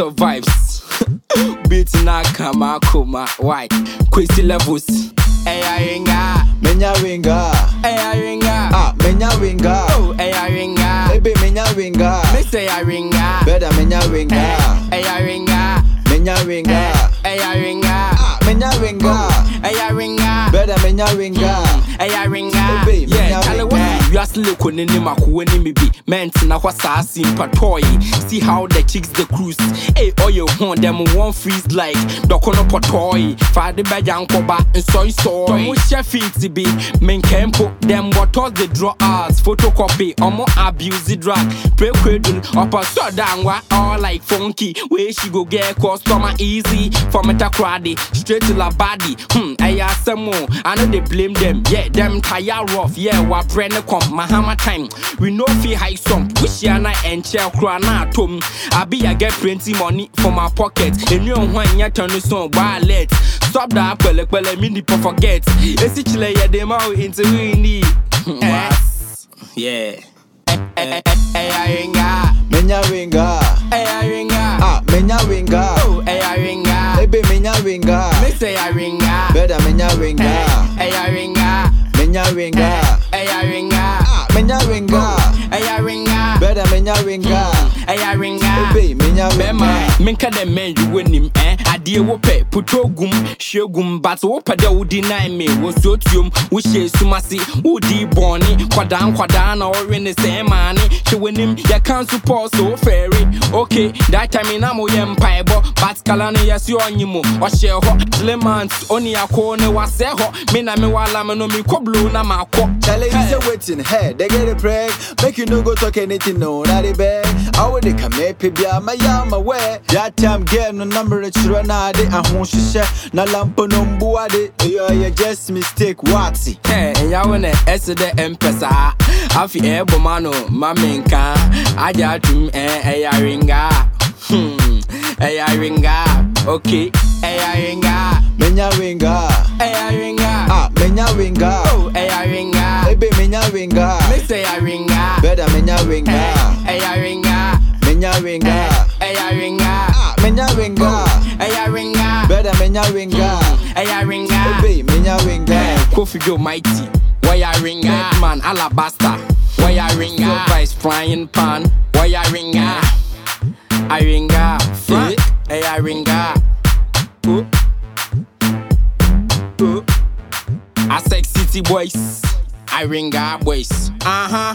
the vibes. Beat na kama kuma. Why? Crazy levels. Hey, ringa. Menya winga. Hey, ringa. Ah, menya winga. Oh, hey, ringa. Baby, menya winga. Me say ringa. Better menya winga. Hey, ringa. Menya winga. Hey, ringa. Ah, menya winga. Hey, ringa. Better menya ringa. Baby, Yeah, menya Charlie, ringa. what you ask Leko Nini Makuwe Nimi be meant na what sassy toy. See how the chicks the cruise. Hey, oh, you horn them one freeze like Dokono Potoy. Father Bajan Koba and soy soy. Tomu chef it be men campo. Them what was the draw us photocopy. Omo abuse the drug. Pray cradle up a so down all like funky. Where she go get customer easy for meta crowdy. Straight to la body. Hmm, I ask some more. I know they blame them. Yeah, them tire rough. Yeah, what brand come. Mahama time. We know fee high some. Wish ya na and chair crana tom. I be I get plenty money for my pocket. And you want ya turn this on wallet. Stop that pele pele me nipo forget. Esi chile ya dem out into we need. Yes. Yeah. Menya winga. Hey, I ringa. Ah, menya winga. Oh, hey, I ringa. Baby, menya winga. Me say I ringa. Better menya winga. Hey, winga. Ringa. Ah, menya winga. Hey, I ringa. Better menya winga. Hey, I ringa. Baby, menya winga. menka dɛ man you win eh adeɛ wopɛ puto gum hwie gum but wopɛ dɛ wodi nan me wɔ suotuom wohyɛ sum ase wodi bɔne nkwadaa nkwadaa na ɔwe ne sɛ maane hwɛ w'anim yɛka nso pɔl so fairy. ok that time na moyɛ mpaebɔ but kala no yɛse ɔnye mu ɔhyɛ hɔ clement ɔne akɔ ne wasɛ hɔ me na mewala me no mekɔ blo na makɔ Charlie, you say waiting, hey, they get a preg. Make you no go talk anything, no, not a bag. I would come eh, up, pibia, my yama way. That time, get no number, it's ranade, and won't she share. Na lampo no buade, you just mistake, what's it? Hey, ne ɛse dɛ ɛmpɛ saa afi ɛbɔ ma no ma menka agye atom ɛ ɛyɛ arenga Hmm, ɛyɛ arenga ok ɛyɛ arenga Menya winga. ɛyɛ arenga Ah, menya winga. oh ɛyɛ arenga Baby, menya winga. me sɛ arenga Better menya winga. ɛyɛ arenga Menya winga. ɛyɛ arenga Ah, menya winga. ɛyɛ arenga Better menya winga. ɛyɛ arenga Baby, menya winga. Kofi Joe Mighty, wire ringer, man alabaster, wire ringer, vice frying pan, wire ringer, I ringer, Frank, hey I ringer, oh, oh, I sex city boys, I ringer boys, uh huh.